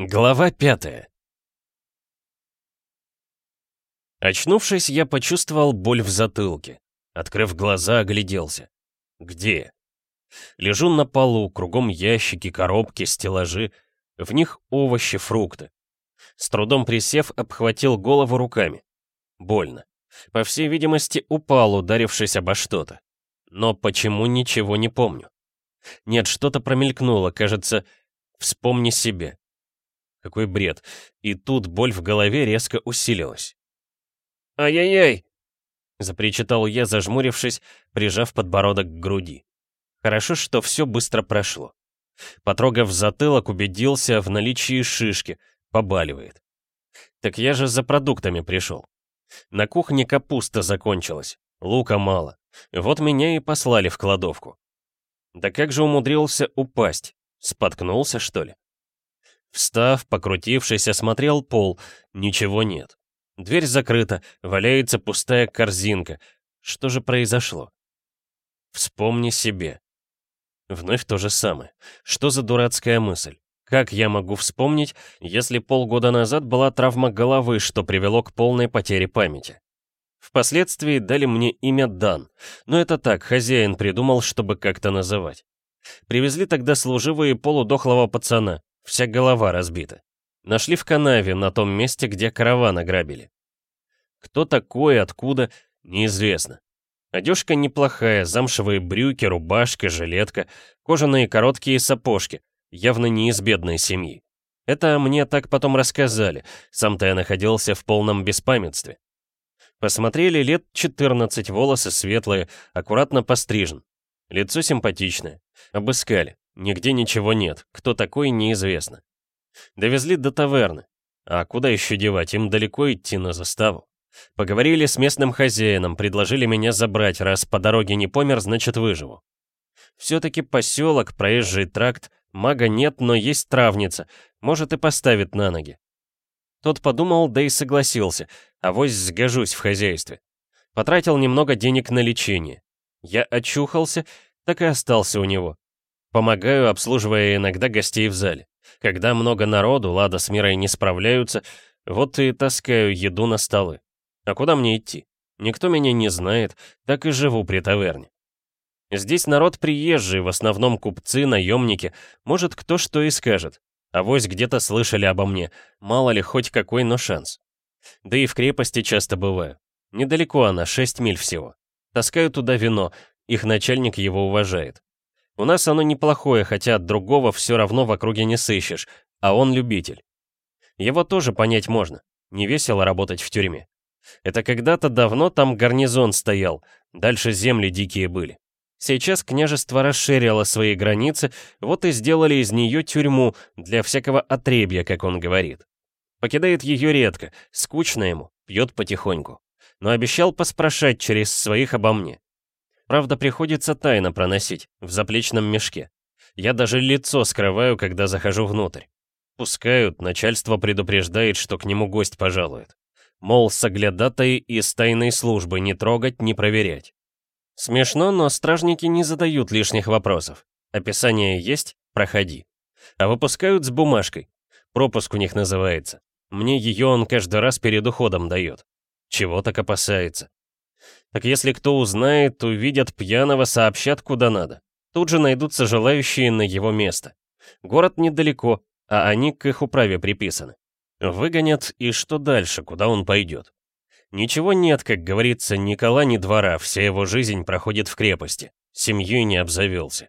Глава пятая Очнувшись, я почувствовал боль в затылке. Открыв глаза, огляделся. Где? Лежу на полу, кругом ящики, коробки, стеллажи. В них овощи, фрукты. С трудом присев, обхватил голову руками. Больно. По всей видимости, упал, ударившись обо что-то. Но почему ничего не помню? Нет, что-то промелькнуло, кажется, вспомни себе. Какой бред. И тут боль в голове резко усилилась. «Ай-яй-яй!» — запричитал я, зажмурившись, прижав подбородок к груди. Хорошо, что все быстро прошло. Потрогав затылок, убедился в наличии шишки, побаливает. Так я же за продуктами пришел. На кухне капуста закончилась, лука мало. Вот меня и послали в кладовку. Да как же умудрился упасть? Споткнулся, что ли? Встав, покрутившись, осмотрел пол. Ничего нет. Дверь закрыта, валяется пустая корзинка. Что же произошло? Вспомни себе. Вновь то же самое. Что за дурацкая мысль? Как я могу вспомнить, если полгода назад была травма головы, что привело к полной потере памяти? Впоследствии дали мне имя Дан, но это так, хозяин придумал, чтобы как-то называть. Привезли тогда служивые полудохлого пацана, вся голова разбита. Нашли в канаве, на том месте, где караван ограбили. Кто такой, откуда, неизвестно. Одежка неплохая, замшевые брюки, рубашка, жилетка, кожаные короткие сапожки, явно не из бедной семьи. Это мне так потом рассказали, сам-то я находился в полном беспамятстве. Посмотрели лет 14, волосы светлые, аккуратно пострижен. Лицо симпатичное. Обыскали. Нигде ничего нет, кто такой, неизвестно. Довезли до таверны. А куда еще девать, им далеко идти на заставу. Поговорили с местным хозяином, предложили меня забрать, раз по дороге не помер, значит выживу. Все-таки поселок, проезжий тракт, мага нет, но есть травница, может и поставит на ноги. Тот подумал, да и согласился, а вось сгожусь в хозяйстве. Потратил немного денег на лечение. Я очухался, так и остался у него. Помогаю, обслуживая иногда гостей в зале. Когда много народу, Лада с Мирой не справляются, вот и таскаю еду на столы. А куда мне идти? Никто меня не знает, так и живу при таверне. Здесь народ приезжий, в основном купцы, наемники, может кто что и скажет. А вось где-то слышали обо мне, мало ли хоть какой, но шанс. Да и в крепости часто бываю. Недалеко она, 6 миль всего. Таскаю туда вино, их начальник его уважает. У нас оно неплохое, хотя от другого все равно в округе не сыщешь, а он любитель. Его тоже понять можно. Не весело работать в тюрьме. Это когда-то давно там гарнизон стоял, дальше земли дикие были. Сейчас княжество расширило свои границы, вот и сделали из нее тюрьму для всякого отребья, как он говорит. Покидает ее редко, скучно ему, пьет потихоньку. Но обещал поспрашать через своих обо мне. Правда, приходится тайно проносить, в заплечном мешке. Я даже лицо скрываю, когда захожу внутрь. Пускают, начальство предупреждает, что к нему гость пожалует. Мол, соглядатые из тайной службы не трогать, не проверять. Смешно, но стражники не задают лишних вопросов. Описание есть, проходи. А выпускают с бумажкой. Пропуск у них называется. Мне ее он каждый раз перед уходом дает. Чего так опасается? Так если кто узнает, увидят пьяного, сообщат куда надо. Тут же найдутся желающие на его место. Город недалеко, а они к их управе приписаны. Выгонят, и что дальше, куда он пойдет? Ничего нет, как говорится, ни кола, ни двора, вся его жизнь проходит в крепости. Семьей не обзавелся.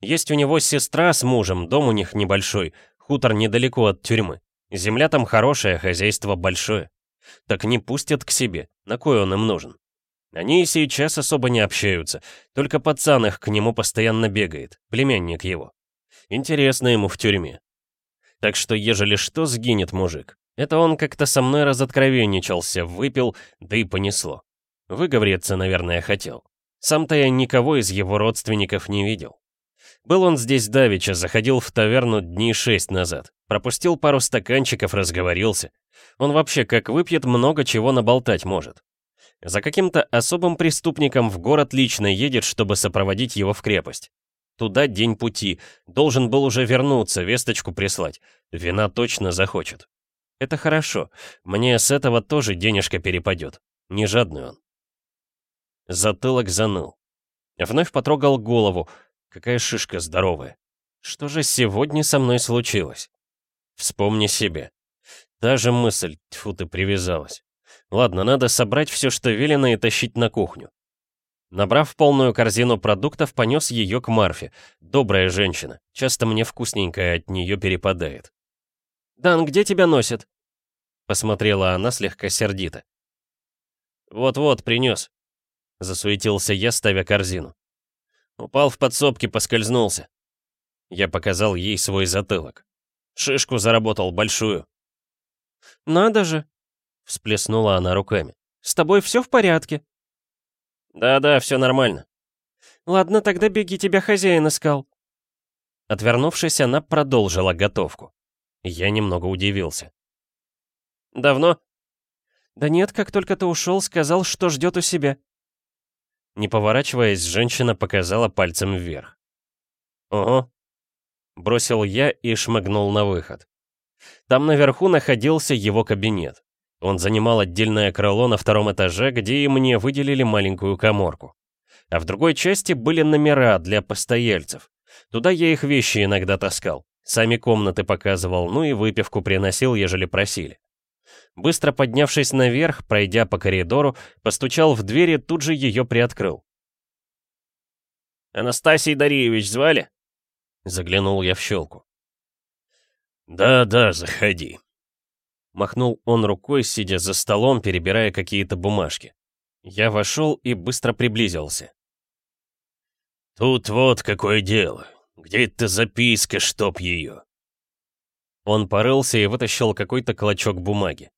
Есть у него сестра с мужем, дом у них небольшой, хутор недалеко от тюрьмы. Земля там хорошая, хозяйство большое. Так не пустят к себе, на кой он им нужен? Они и сейчас особо не общаются, только пацан их к нему постоянно бегает, племянник его. Интересно ему в тюрьме. Так что, ежели что, сгинет мужик. Это он как-то со мной разоткровенничался, выпил, да и понесло. Выговориться, наверное, хотел. Сам-то я никого из его родственников не видел. Был он здесь давеча, заходил в таверну дней шесть назад. Пропустил пару стаканчиков, разговорился. Он вообще, как выпьет, много чего наболтать может. За каким-то особым преступником в город лично едет, чтобы сопроводить его в крепость. Туда день пути. Должен был уже вернуться, весточку прислать. Вина точно захочет. Это хорошо. Мне с этого тоже денежка перепадет. Не жадный он. Затылок заныл. Вновь потрогал голову. Какая шишка здоровая. Что же сегодня со мной случилось? Вспомни себе. Та же мысль, тьфу ты, привязалась. Ладно, надо собрать все, что велено, и тащить на кухню. Набрав полную корзину продуктов, понес ее к Марфе. Добрая женщина. Часто мне вкусненькое от нее перепадает. «Дан, где тебя носит?» Посмотрела она слегка сердито. «Вот-вот, принес», — засуетился я, ставя корзину. Упал в подсобке, поскользнулся. Я показал ей свой затылок. Шишку заработал большую. «Надо же!» — всплеснула она руками. «С тобой все в порядке?» «Да-да, все нормально». «Ладно, тогда беги, тебя хозяин искал». Отвернувшись, она продолжила готовку. Я немного удивился. «Давно?» «Да нет, как только ты ушел, сказал, что ждет у себя». Не поворачиваясь, женщина показала пальцем вверх. «Ого, Бросил я и шмыгнул на выход. Там наверху находился его кабинет. Он занимал отдельное крыло на втором этаже, где и мне выделили маленькую коморку. А в другой части были номера для постояльцев. Туда я их вещи иногда таскал. Сами комнаты показывал, ну и выпивку приносил, ежели просили. Быстро поднявшись наверх, пройдя по коридору, постучал в дверь и тут же ее приоткрыл. «Анастасий Дарьевич звали?» Заглянул я в щелку. «Да-да, заходи», Махнул он рукой, сидя за столом, перебирая какие-то бумажки. Я вошел и быстро приблизился. «Тут вот какое дело. Где эта записка, чтоб ее?» Он порылся и вытащил какой-то клочок бумаги.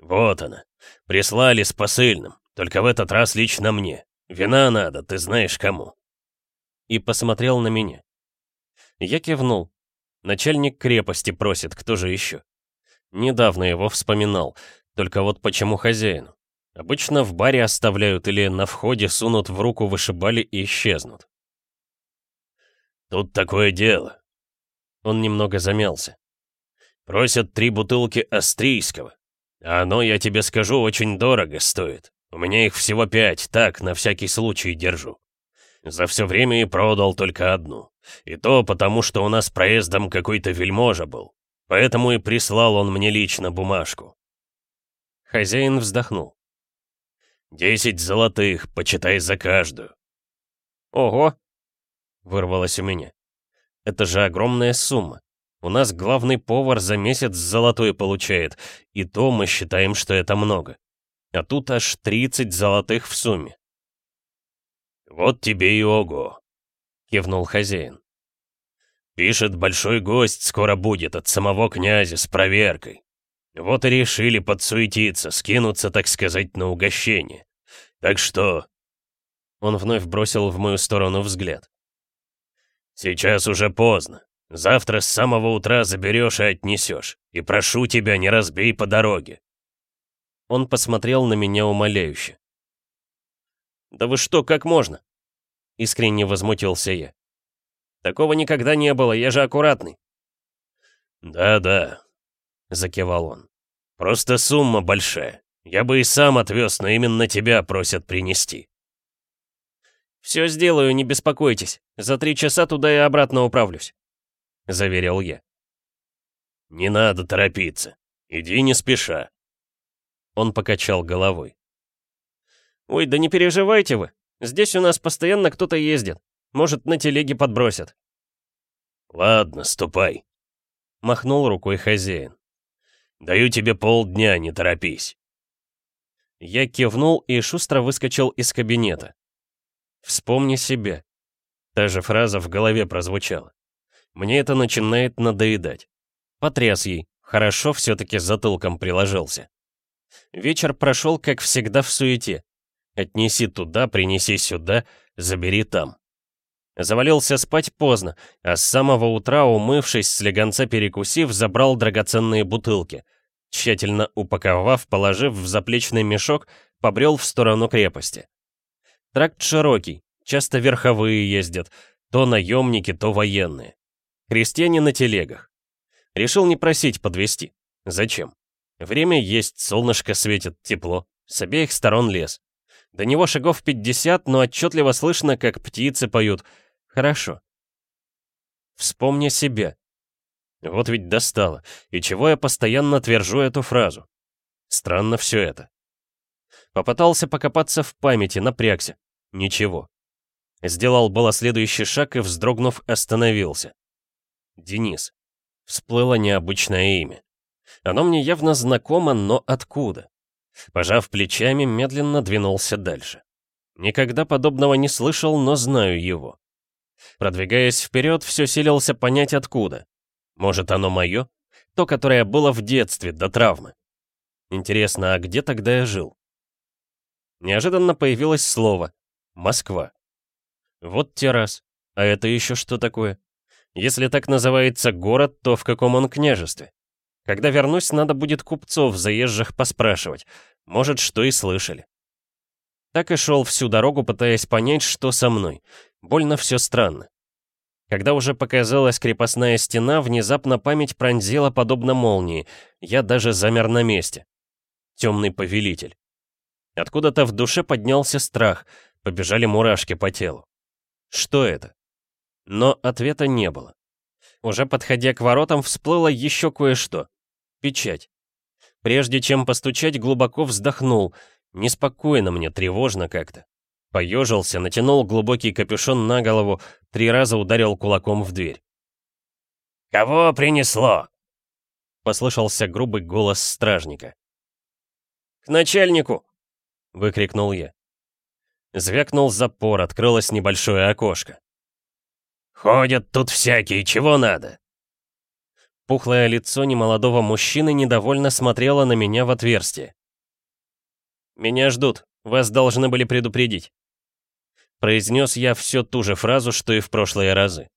«Вот она. Прислали с посыльным. Только в этот раз лично мне. Вина надо, ты знаешь кому». И посмотрел на меня. Я кивнул. Начальник крепости просит, кто же еще? Недавно его вспоминал. Только вот почему хозяину? Обычно в баре оставляют или на входе сунут в руку вышибали и исчезнут. «Тут такое дело». Он немного замялся. «Просят три бутылки австрийского. А оно, я тебе скажу, очень дорого стоит. У меня их всего пять, так, на всякий случай держу. За все время и продал только одну. И то потому, что у нас проездом какой-то вельможа был. Поэтому и прислал он мне лично бумажку. Хозяин вздохнул. «Десять золотых, почитай за каждую». «Ого!» — вырвалось у меня. «Это же огромная сумма. У нас главный повар за месяц золотой получает, и то мы считаем, что это много. А тут аж 30 золотых в сумме. «Вот тебе и ого!» — кивнул хозяин. «Пишет, большой гость скоро будет от самого князя с проверкой. Вот и решили подсуетиться, скинуться, так сказать, на угощение. Так что...» Он вновь бросил в мою сторону взгляд. «Сейчас уже поздно. Завтра с самого утра заберешь и отнесешь. И прошу тебя, не разбей по дороге». Он посмотрел на меня умоляюще. «Да вы что, как можно?» Искренне возмутился я. «Такого никогда не было, я же аккуратный». «Да-да», — закивал он. «Просто сумма большая. Я бы и сам отвез, но именно тебя просят принести». «Все сделаю, не беспокойтесь. За три часа туда и обратно управлюсь», — заверил я. «Не надо торопиться. Иди не спеша». Он покачал головой. «Ой, да не переживайте вы. Здесь у нас постоянно кто-то ездит. Может, на телеге подбросят». «Ладно, ступай», — махнул рукой хозяин. «Даю тебе полдня, не торопись». Я кивнул и шустро выскочил из кабинета. «Вспомни себя». Та же фраза в голове прозвучала. Мне это начинает надоедать. Потряс ей. Хорошо все-таки затылком приложился. Вечер прошел, как всегда, в суете. Отнеси туда, принеси сюда, забери там. Завалился спать поздно, а с самого утра, умывшись, слегонца перекусив, забрал драгоценные бутылки. Тщательно упаковав, положив в заплечный мешок, побрел в сторону крепости. Тракт широкий, часто верховые ездят. То наемники, то военные. Крестьяне на телегах. Решил не просить подвести. Зачем? Время есть, солнышко светит, тепло. С обеих сторон лес. До него шагов 50, но отчетливо слышно, как птицы поют. Хорошо. Вспомни себя. Вот ведь достало. И чего я постоянно твержу эту фразу? Странно все это. Попытался покопаться в памяти, напрягся. Ничего. Сделал было следующий шаг и, вздрогнув, остановился. Денис. Всплыло необычное имя. Оно мне явно знакомо, но откуда? Пожав плечами, медленно двинулся дальше. Никогда подобного не слышал, но знаю его. Продвигаясь вперед, все селился понять откуда. Может, оно мое? То, которое было в детстве, до травмы. Интересно, а где тогда я жил? Неожиданно появилось слово «Москва». Вот те раз. А это еще что такое? Если так называется город, то в каком он княжестве? Когда вернусь, надо будет купцов заезжих поспрашивать. Может, что и слышали. Так и шел всю дорогу, пытаясь понять, что со мной. Больно все странно. Когда уже показалась крепостная стена, внезапно память пронзила подобно молнии. Я даже замер на месте. Темный повелитель. Откуда-то в душе поднялся страх, побежали мурашки по телу. Что это? Но ответа не было. Уже подходя к воротам, всплыло еще кое-что. Печать. Прежде чем постучать, глубоко вздохнул. Неспокойно мне, тревожно как-то. Поежился, натянул глубокий капюшон на голову, три раза ударил кулаком в дверь. «Кого принесло?» Послышался грубый голос стражника. «К начальнику!» — выкрикнул я. Звякнул запор, открылось небольшое окошко. «Ходят тут всякие, чего надо?» Пухлое лицо немолодого мужчины недовольно смотрело на меня в отверстие. «Меня ждут, вас должны были предупредить». Произнес я все ту же фразу, что и в прошлые разы.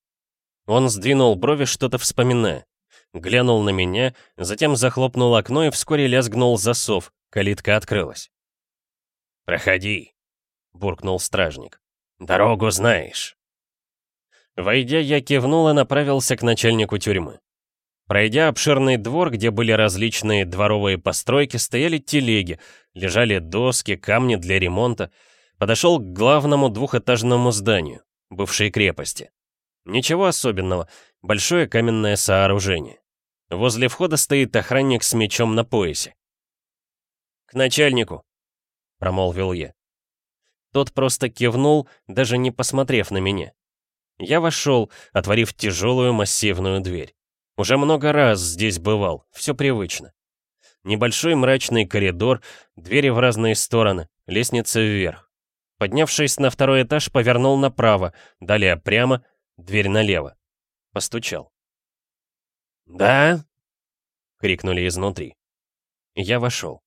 Он сдвинул брови, что-то вспоминая. Глянул на меня, затем захлопнул окно и вскоре лязгнул засов, калитка открылась. «Проходи», — буркнул стражник. «Дорогу знаешь». Войдя, я кивнул и направился к начальнику тюрьмы. Пройдя обширный двор, где были различные дворовые постройки, стояли телеги, лежали доски, камни для ремонта, подошел к главному двухэтажному зданию, бывшей крепости. Ничего особенного, большое каменное сооружение. Возле входа стоит охранник с мечом на поясе. «К начальнику», — промолвил я. Тот просто кивнул, даже не посмотрев на меня. Я вошел, отворив тяжелую массивную дверь. Уже много раз здесь бывал, все привычно. Небольшой мрачный коридор, двери в разные стороны, лестница вверх. Поднявшись на второй этаж, повернул направо, далее прямо, дверь налево. Постучал. «Да?» — крикнули изнутри. Я вошел.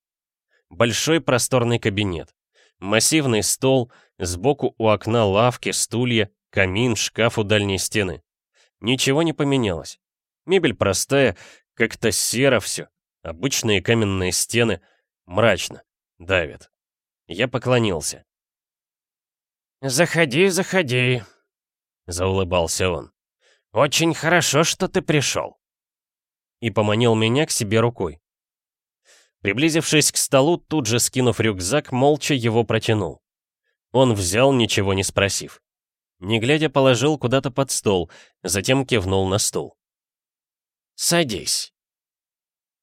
Большой просторный кабинет. Массивный стол, сбоку у окна лавки, стулья, камин, шкаф у дальней стены. Ничего не поменялось. Мебель простая, как-то серо все. Обычные каменные стены. Мрачно. Давит. Я поклонился. «Заходи, заходи», — заулыбался он. «Очень хорошо, что ты пришел». И поманил меня к себе рукой. Приблизившись к столу, тут же скинув рюкзак, молча его протянул. Он взял, ничего не спросив. Не глядя, положил куда-то под стол, затем кивнул на стул. «Садись».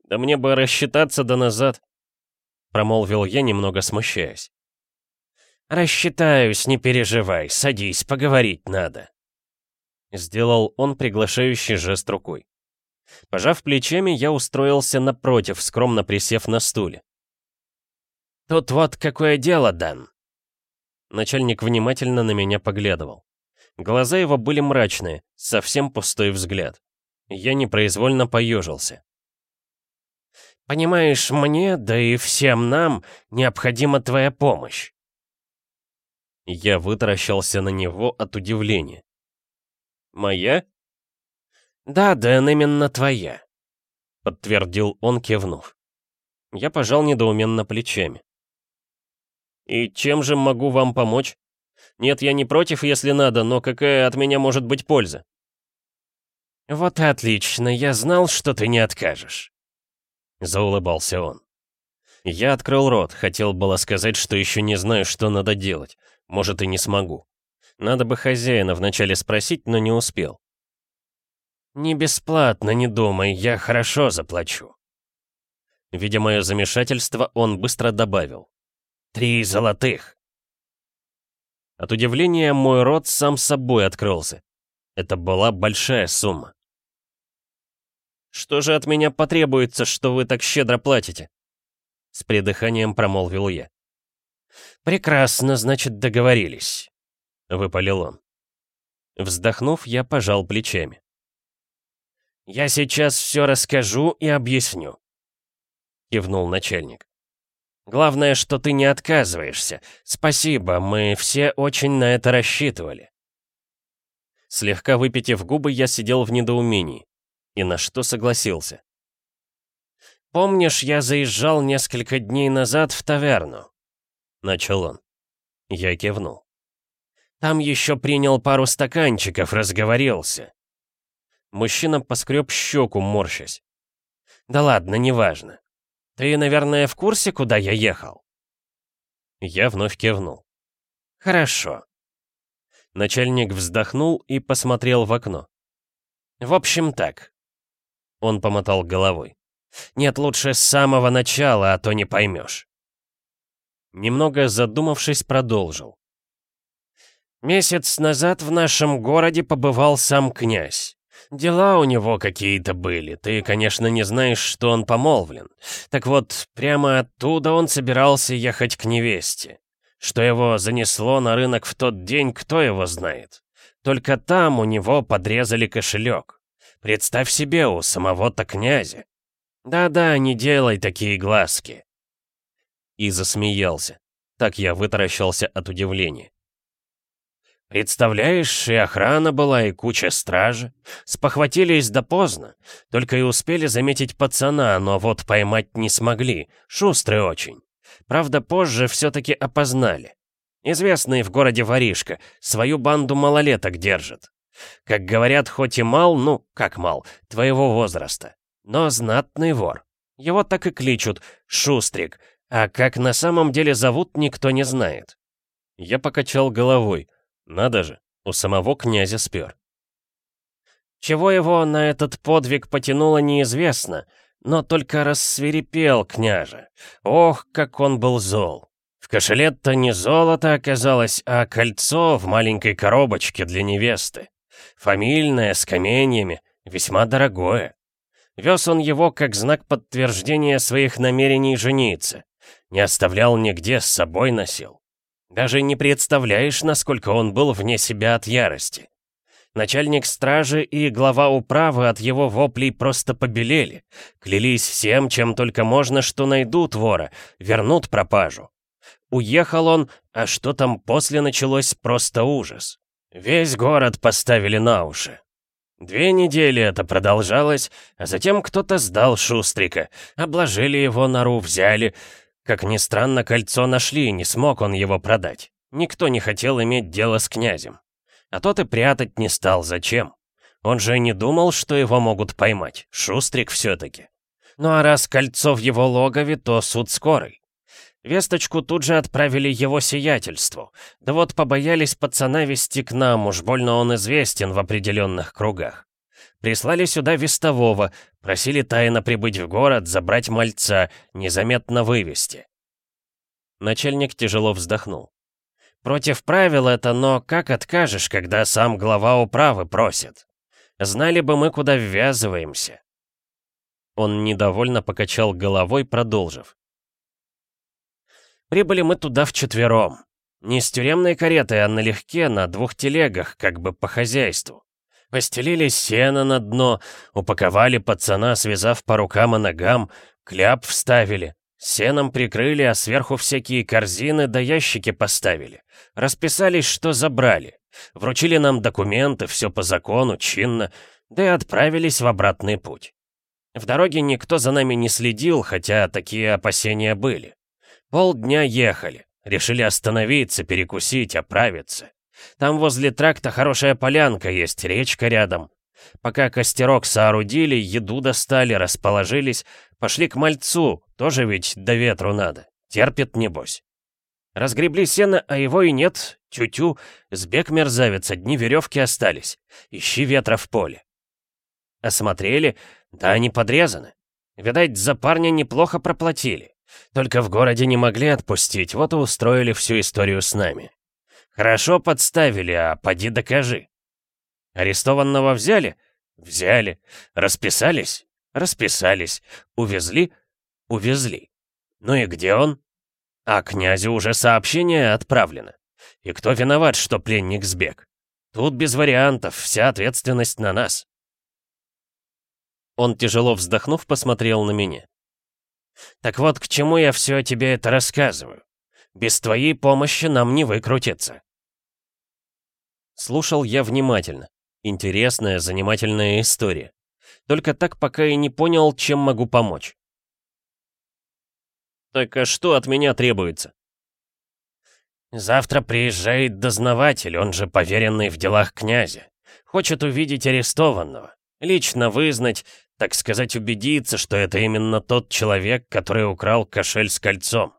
«Да мне бы рассчитаться до назад», — промолвил я, немного смущаясь. «Рассчитаюсь, не переживай, садись, поговорить надо». Сделал он приглашающий жест рукой. Пожав плечами, я устроился напротив, скромно присев на стуле. «Тут вот какое дело, Дан». Начальник внимательно на меня поглядывал. Глаза его были мрачные, совсем пустой взгляд. Я непроизвольно поежился. «Понимаешь, мне, да и всем нам, необходима твоя помощь». Я вытаращился на него от удивления. «Моя?» «Да, Дэн, именно твоя», — подтвердил он, кивнув. Я пожал недоуменно плечами. «И чем же могу вам помочь? Нет, я не против, если надо, но какая от меня может быть польза? Вот и отлично, я знал, что ты не откажешь. Заулыбался он. Я открыл рот, хотел было сказать, что еще не знаю, что надо делать. Может, и не смогу. Надо бы хозяина вначале спросить, но не успел. «Не бесплатно, не думай, я хорошо заплачу». Видя мое замешательство, он быстро добавил. «Три золотых». От удивления мой рот сам собой открылся. Это была большая сумма. «Что же от меня потребуется, что вы так щедро платите?» С придыханием промолвил я. «Прекрасно, значит, договорились», — выпалил он. Вздохнув, я пожал плечами. «Я сейчас все расскажу и объясню», — кивнул начальник. «Главное, что ты не отказываешься. Спасибо, мы все очень на это рассчитывали». Слегка выпитив губы, я сидел в недоумении. И на что согласился? «Помнишь, я заезжал несколько дней назад в таверну?» Начал он. Я кивнул. «Там еще принял пару стаканчиков, разговорился». Мужчина поскреб щеку, морщась. «Да ладно, неважно. Ты, наверное, в курсе, куда я ехал?» Я вновь кивнул. «Хорошо». Начальник вздохнул и посмотрел в окно. «В общем так». Он помотал головой. Нет, лучше с самого начала, а то не поймешь. Немного задумавшись, продолжил. Месяц назад в нашем городе побывал сам князь. Дела у него какие-то были. Ты, конечно, не знаешь, что он помолвлен. Так вот, прямо оттуда он собирался ехать к невесте. Что его занесло на рынок в тот день, кто его знает. Только там у него подрезали кошелек. Представь себе, у самого-то князя. «Да-да, не делай такие глазки!» И засмеялся. Так я вытаращился от удивления. «Представляешь, и охрана была, и куча стражи. Спохватились да поздно. Только и успели заметить пацана, но вот поймать не смогли. Шустрый очень. Правда, позже все-таки опознали. Известный в городе воришка, свою банду малолеток держит. Как говорят, хоть и мал, ну, как мал, твоего возраста. Но знатный вор. Его так и кличут Шустрик, а как на самом деле зовут, никто не знает. Я покачал головой. Надо же, у самого князя спер. Чего его на этот подвиг потянуло, неизвестно, но только рассверепел княже. Ох, как он был зол. В кошеле-то не золото оказалось, а кольцо в маленькой коробочке для невесты. Фамильное, с каменьями, весьма дорогое. Вез он его как знак подтверждения своих намерений жениться. Не оставлял нигде, с собой носил. Даже не представляешь, насколько он был вне себя от ярости. Начальник стражи и глава управы от его воплей просто побелели. Клялись всем, чем только можно, что найдут вора, вернут пропажу. Уехал он, а что там после началось, просто ужас. Весь город поставили на уши. Две недели это продолжалось, а затем кто-то сдал Шустрика. Обложили его нору, взяли. Как ни странно, кольцо нашли, не смог он его продать. Никто не хотел иметь дело с князем. А тот и прятать не стал, зачем? Он же не думал, что его могут поймать. Шустрик все-таки. Ну а раз кольцо в его логове, то суд скорый. Весточку тут же отправили его сиятельству. Да вот побоялись пацана вести к нам, уж больно он известен в определенных кругах. Прислали сюда вестового, просили тайно прибыть в город, забрать мальца, незаметно вывести. Начальник тяжело вздохнул. Против правил это, но как откажешь, когда сам глава управы просит? Знали бы мы, куда ввязываемся. Он недовольно покачал головой, продолжив. Прибыли мы туда вчетвером. Не с тюремной каретой, а налегке, на двух телегах, как бы по хозяйству. Постелили сено на дно, упаковали пацана, связав по рукам и ногам, кляп вставили, сеном прикрыли, а сверху всякие корзины да ящики поставили. Расписались, что забрали. Вручили нам документы, все по закону, чинно, да и отправились в обратный путь. В дороге никто за нами не следил, хотя такие опасения были. Полдня ехали. Решили остановиться, перекусить, оправиться. Там возле тракта хорошая полянка есть, речка рядом. Пока костерок соорудили, еду достали, расположились, пошли к мальцу, тоже ведь до ветру надо. Терпит, небось. Разгребли сено, а его и нет. Тю-тю, сбег мерзавец, одни веревки остались. Ищи ветра в поле. Осмотрели, да они подрезаны. Видать, за парня неплохо проплатили. Только в городе не могли отпустить, вот и устроили всю историю с нами. Хорошо подставили, а поди докажи. Арестованного взяли? Взяли. Расписались? Расписались. Увезли? Увезли. Ну и где он? А князю уже сообщение отправлено. И кто виноват, что пленник сбег? Тут без вариантов, вся ответственность на нас. Он, тяжело вздохнув, посмотрел на меня. Так вот, к чему я все тебе это рассказываю? Без твоей помощи нам не выкрутиться. Слушал я внимательно. Интересная, занимательная история. Только так пока и не понял, чем могу помочь. Так а что от меня требуется? Завтра приезжает дознаватель, он же поверенный в делах князя. Хочет увидеть арестованного. Лично вызнать, так сказать, убедиться, что это именно тот человек, который украл кошель с кольцом.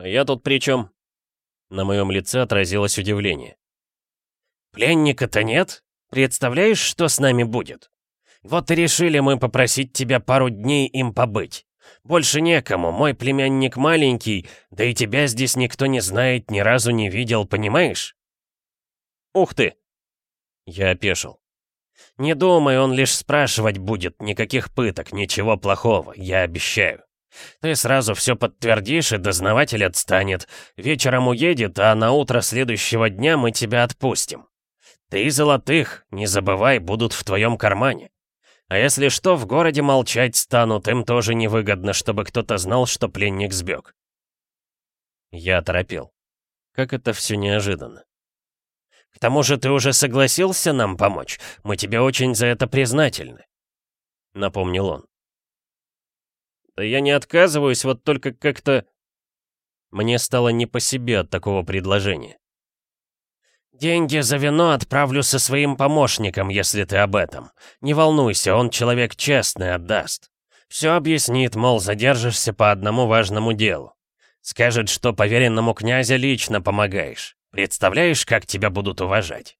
А я тут при чем? На моем лице отразилось удивление. Пленника-то нет? Представляешь, что с нами будет? Вот и решили мы попросить тебя пару дней им побыть. Больше некому, мой племянник маленький, да и тебя здесь никто не знает, ни разу не видел, понимаешь? Ух ты! Я опешил. Не думай, он лишь спрашивать будет, никаких пыток, ничего плохого, я обещаю. Ты сразу все подтвердишь, и дознаватель отстанет. Вечером уедет, а на утро следующего дня мы тебя отпустим. Три золотых, не забывай, будут в твоем кармане. А если что, в городе молчать станут, им тоже невыгодно, чтобы кто-то знал, что пленник сбег. Я торопил. Как это все неожиданно. К тому же ты уже согласился нам помочь. Мы тебе очень за это признательны. Напомнил он. Да я не отказываюсь, вот только как-то... Мне стало не по себе от такого предложения. «Деньги за вино отправлю со своим помощником, если ты об этом. Не волнуйся, он человек честный, отдаст. Все объяснит, мол, задержишься по одному важному делу. Скажет, что поверенному князя лично помогаешь. Представляешь, как тебя будут уважать?»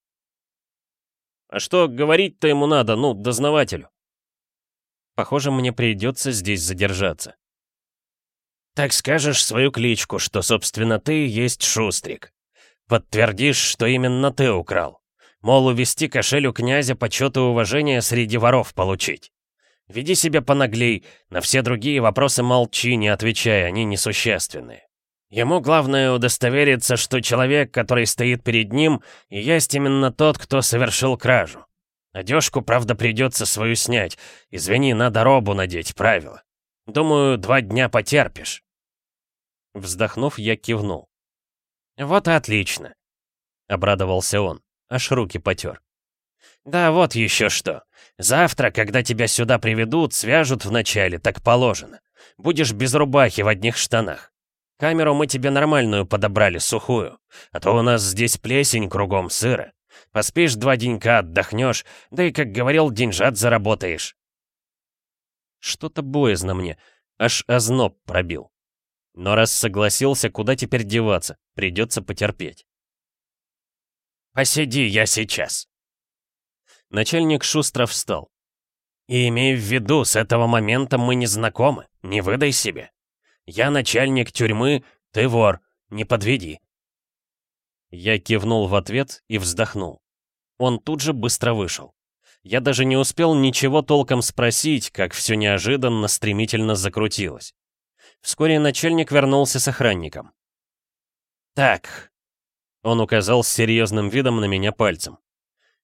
«А что говорить-то ему надо, ну, дознавателю?» «Похоже, мне придется здесь задержаться». «Так скажешь свою кличку, что, собственно, ты есть Шустрик. Подтвердишь, что именно ты украл. Мол, увести кошель у князя почет и уважение среди воров получить. Веди себя понаглей, на все другие вопросы молчи, не отвечай, они несущественные. Ему главное удостовериться, что человек, который стоит перед ним, и есть именно тот, кто совершил кражу. Одежку, правда, придется свою снять. Извини, надо робу надеть, правило. Думаю, два дня потерпишь. Вздохнув, я кивнул. «Вот и отлично», — обрадовался он, аж руки потер. «Да вот еще что. Завтра, когда тебя сюда приведут, свяжут вначале, так положено. Будешь без рубахи в одних штанах. Камеру мы тебе нормальную подобрали, сухую. А то у нас здесь плесень кругом сыра. Поспишь два денька, отдохнешь, да и, как говорил, деньжат заработаешь». Что-то боязно мне, аж озноб пробил. Но раз согласился, куда теперь деваться? Придется потерпеть. «Посиди, я сейчас». Начальник шустро встал. «И имей в виду, с этого момента мы не знакомы, не выдай себе. Я начальник тюрьмы, ты вор, не подведи». Я кивнул в ответ и вздохнул. Он тут же быстро вышел. Я даже не успел ничего толком спросить, как все неожиданно стремительно закрутилось. Вскоре начальник вернулся с охранником. «Так», — он указал с серьезным видом на меня пальцем.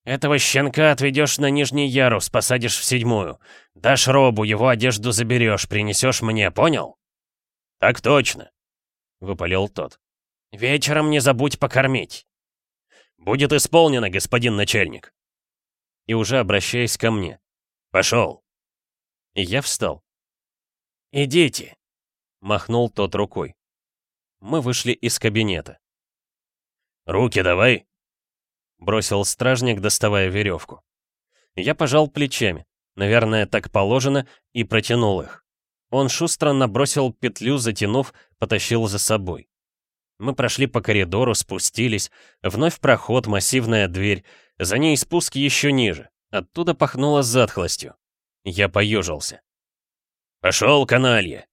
«Этого щенка отведешь на нижний ярус, посадишь в седьмую. Дашь робу, его одежду заберешь, принесешь мне, понял?» «Так точно», — выпалил тот. «Вечером не забудь покормить». «Будет исполнено, господин начальник». И уже обращаясь ко мне. «Пошел». И я встал. «Идите», Махнул тот рукой. Мы вышли из кабинета. «Руки давай!» — бросил стражник, доставая веревку. Я пожал плечами, наверное, так положено, и протянул их. Он шустро набросил петлю, затянув, потащил за собой. Мы прошли по коридору, спустились. Вновь проход, массивная дверь. За ней спуск еще ниже. Оттуда пахнуло затхлостью. Я поежился. «Пошел, каналья!»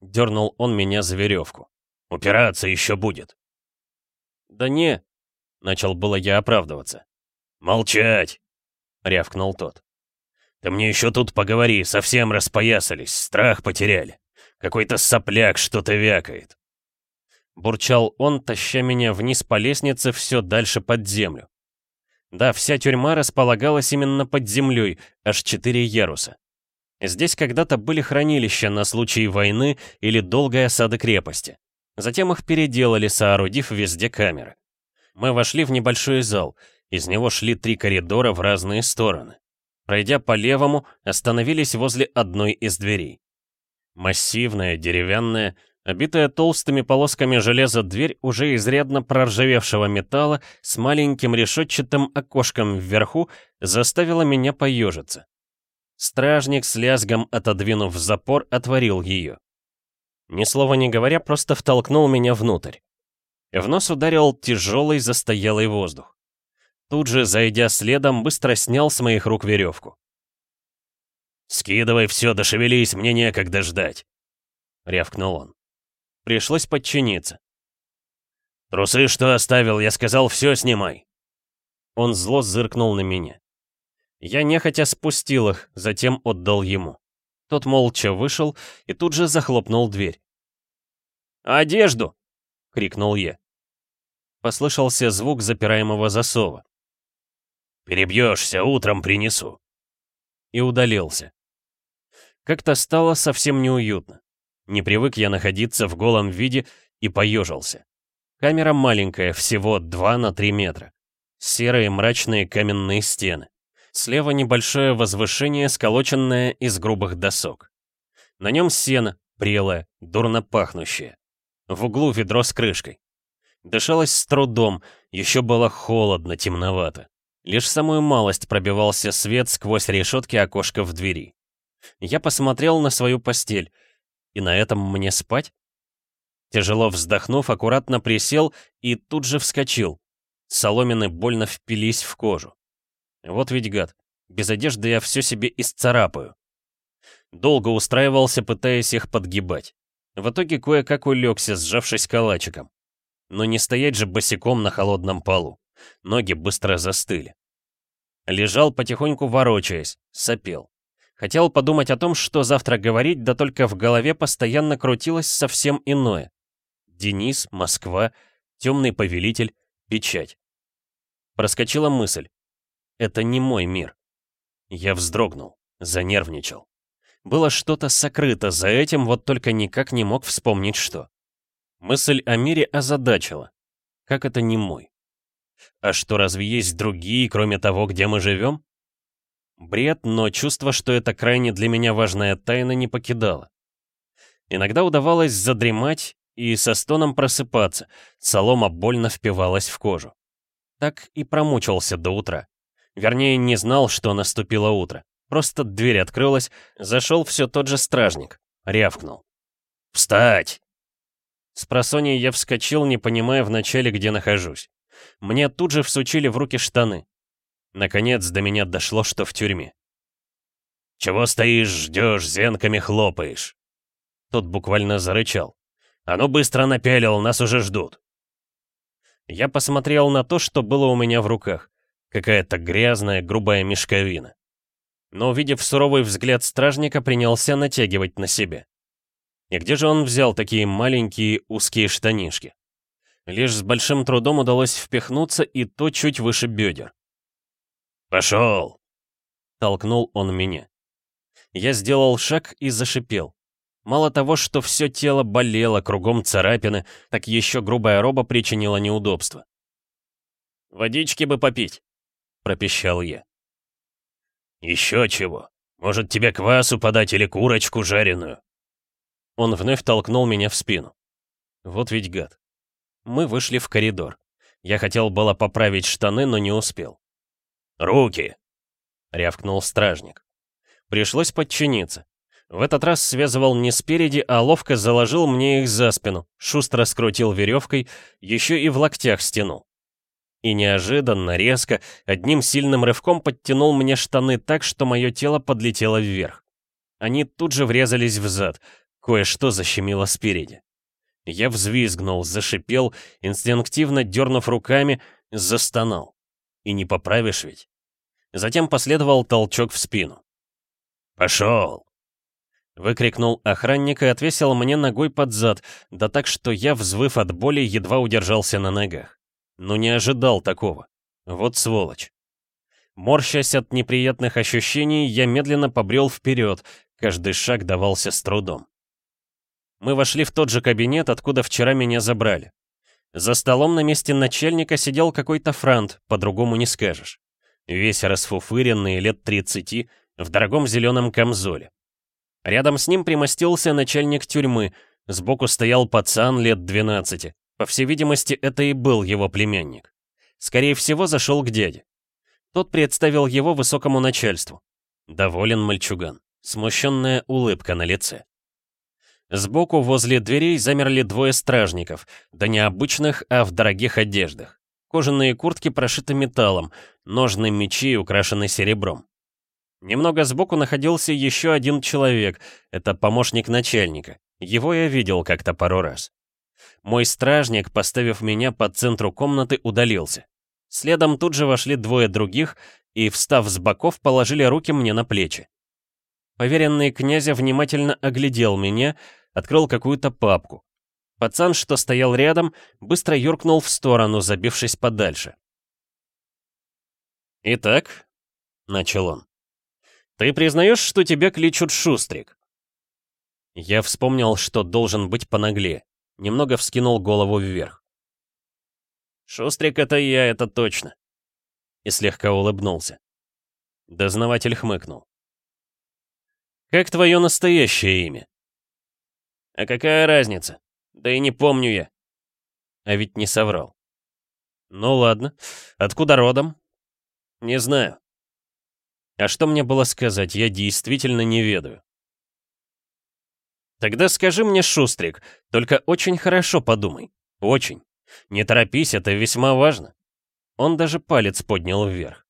Дернул он меня за веревку. «Упираться еще будет!» «Да не!» Начал было я оправдываться. «Молчать!» — рявкнул тот. «Ты мне еще тут поговори, совсем распоясались, страх потеряли. Какой-то сопляк что-то вякает». Бурчал он, таща меня вниз по лестнице все дальше под землю. Да, вся тюрьма располагалась именно под землей, аж четыре яруса. Здесь когда-то были хранилища на случай войны или долгой осады крепости. Затем их переделали, соорудив везде камеры. Мы вошли в небольшой зал, из него шли три коридора в разные стороны. Пройдя по левому, остановились возле одной из дверей. Массивная, деревянная, обитая толстыми полосками железа дверь уже изрядно проржавевшего металла с маленьким решетчатым окошком вверху заставила меня поежиться. Стражник с лязгом, отодвинув запор, отворил ее. Ни слова не говоря, просто втолкнул меня внутрь. В нос ударил тяжелый застоялый воздух. Тут же, зайдя следом, быстро снял с моих рук веревку. «Скидывай все, дошевелись, мне некогда ждать!» — рявкнул он. Пришлось подчиниться. «Трусы что оставил? Я сказал, все снимай!» Он зло зыркнул на меня. Я нехотя спустил их, затем отдал ему. Тот молча вышел и тут же захлопнул дверь. «Одежду!» — крикнул я. Послышался звук запираемого засова. Перебьешься, утром принесу. И удалился. Как-то стало совсем неуютно. Не привык я находиться в голом виде и поежился. Камера маленькая, всего 2 на 3 метра. Серые мрачные каменные стены. Слева небольшое возвышение, сколоченное из грубых досок. На нем сено, прелое, дурно пахнущее. В углу ведро с крышкой. Дышалось с трудом, еще было холодно, темновато. Лишь самую малость пробивался свет сквозь решетки окошка в двери. Я посмотрел на свою постель. И на этом мне спать? Тяжело вздохнув, аккуратно присел и тут же вскочил. Соломины больно впились в кожу. Вот ведь гад, без одежды я все себе исцарапаю. Долго устраивался, пытаясь их подгибать. В итоге кое-как улегся, сжавшись калачиком. Но не стоять же босиком на холодном полу. Ноги быстро застыли. Лежал потихоньку ворочаясь, сопел. Хотел подумать о том, что завтра говорить, да только в голове постоянно крутилось совсем иное. Денис, Москва, темный повелитель, печать. Проскочила мысль. Это не мой мир. Я вздрогнул, занервничал. Было что-то сокрыто за этим, вот только никак не мог вспомнить что. Мысль о мире озадачила. Как это не мой? А что, разве есть другие, кроме того, где мы живем? Бред, но чувство, что это крайне для меня важная тайна, не покидало. Иногда удавалось задремать и со стоном просыпаться, солома больно впивалась в кожу. Так и промучился до утра. Вернее, не знал, что наступило утро. Просто дверь открылась, зашел все тот же стражник. Рявкнул. «Встать!» С просонья я вскочил, не понимая вначале, где нахожусь. Мне тут же всучили в руки штаны. Наконец до меня дошло, что в тюрьме. «Чего стоишь, ждешь, зенками хлопаешь?» Тот буквально зарычал. «А ну быстро напялил, нас уже ждут!» Я посмотрел на то, что было у меня в руках. Какая-то грязная, грубая мешковина. Но, увидев суровый взгляд стражника, принялся натягивать на себя. И где же он взял такие маленькие узкие штанишки? Лишь с большим трудом удалось впихнуться и то чуть выше бедер. «Пошел!» — толкнул он меня. Я сделал шаг и зашипел. Мало того, что все тело болело, кругом царапины, так еще грубая роба причинила неудобства. «Водички бы попить», — пропищал я. «Еще чего? Может, тебе квасу подать или курочку жареную?» Он вновь толкнул меня в спину. Вот ведь гад. Мы вышли в коридор. Я хотел было поправить штаны, но не успел. «Руки!» — рявкнул стражник. Пришлось подчиниться. В этот раз связывал не спереди, а ловко заложил мне их за спину, шустро скрутил веревкой, еще и в локтях стянул. И неожиданно, резко, одним сильным рывком подтянул мне штаны так, что мое тело подлетело вверх. Они тут же врезались в зад, кое-что защемило спереди. Я взвизгнул, зашипел, инстинктивно дернув руками, застонал. И не поправишь ведь. Затем последовал толчок в спину. «Пошел!» Выкрикнул охранник и отвесил мне ногой под зад, да так, что я, взвыв от боли, едва удержался на ногах. Но не ожидал такого. Вот сволочь. Морщась от неприятных ощущений, я медленно побрел вперед, каждый шаг давался с трудом. Мы вошли в тот же кабинет, откуда вчера меня забрали. За столом на месте начальника сидел какой-то франт, по-другому не скажешь. Весь расфуфыренный, лет 30, в дорогом зеленом камзоле. Рядом с ним примостился начальник тюрьмы, сбоку стоял пацан лет 12. По всей видимости, это и был его племянник. Скорее всего, зашел к дяде. Тот представил его высокому начальству. Доволен мальчуган. Смущенная улыбка на лице. Сбоку возле дверей замерли двое стражников, да не обычных, а в дорогих одеждах. Кожаные куртки прошиты металлом, ножны мечи украшены серебром. Немного сбоку находился еще один человек, это помощник начальника. Его я видел как-то пару раз. Мой стражник, поставив меня по центру комнаты, удалился. Следом тут же вошли двое других и, встав с боков, положили руки мне на плечи. Поверенный князя внимательно оглядел меня, открыл какую-то папку. Пацан, что стоял рядом, быстро юркнул в сторону, забившись подальше. «Итак», — начал он, — «ты признаешь, что тебя кличут Шустрик?» Я вспомнил, что должен быть понаглее немного вскинул голову вверх. «Шустрик — это я, это точно!» И слегка улыбнулся. Дознаватель хмыкнул. «Как твое настоящее имя?» «А какая разница? Да и не помню я». А ведь не соврал. «Ну ладно. Откуда родом?» «Не знаю». А что мне было сказать, я действительно не ведаю. Тогда скажи мне, Шустрик, только очень хорошо подумай. Очень. Не торопись, это весьма важно. Он даже палец поднял вверх.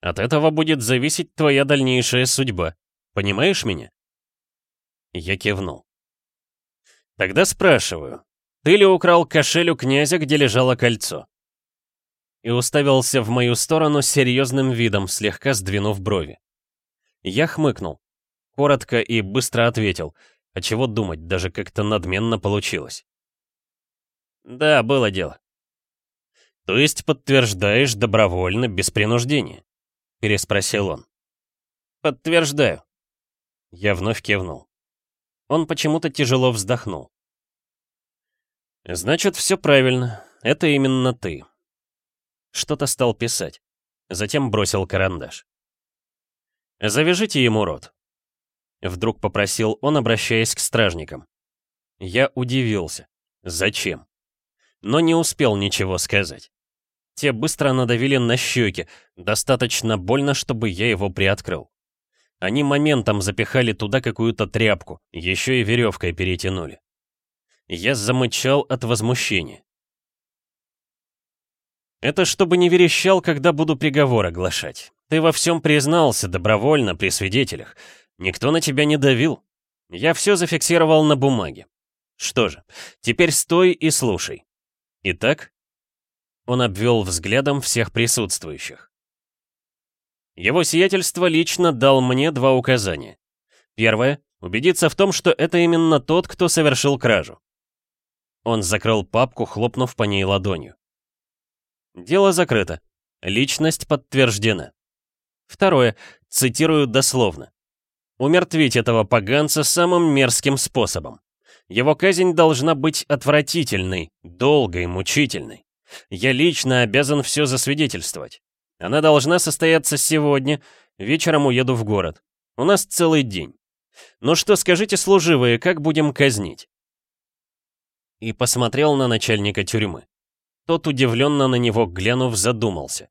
От этого будет зависеть твоя дальнейшая судьба. Понимаешь меня? Я кивнул. Тогда спрашиваю, ты ли украл кошель у князя, где лежало кольцо? И уставился в мою сторону серьезным видом, слегка сдвинув брови. Я хмыкнул. Коротко и быстро ответил — а чего думать, даже как-то надменно получилось. Да, было дело. То есть подтверждаешь добровольно, без принуждения? Переспросил он. Подтверждаю. Я вновь кивнул. Он почему-то тяжело вздохнул. Значит, все правильно. Это именно ты. Что-то стал писать. Затем бросил карандаш. Завяжите ему рот. Вдруг попросил он, обращаясь к стражникам. Я удивился. Зачем? Но не успел ничего сказать. Те быстро надавили на щеки, достаточно больно, чтобы я его приоткрыл. Они моментом запихали туда какую-то тряпку, еще и веревкой перетянули. Я замычал от возмущения. Это чтобы не верещал, когда буду приговор оглашать. Ты во всем признался добровольно при свидетелях. Никто на тебя не давил. Я все зафиксировал на бумаге. Что же, теперь стой и слушай. Итак, он обвел взглядом всех присутствующих. Его сиятельство лично дал мне два указания. Первое — убедиться в том, что это именно тот, кто совершил кражу. Он закрыл папку, хлопнув по ней ладонью. Дело закрыто. Личность подтверждена. Второе, цитирую дословно умертвить этого поганца самым мерзким способом. Его казнь должна быть отвратительной, долгой, мучительной. Я лично обязан все засвидетельствовать. Она должна состояться сегодня, вечером уеду в город. У нас целый день. Ну что, скажите, служивые, как будем казнить? и посмотрел на начальника тюрьмы. Тот, удивленно на него глянув, задумался.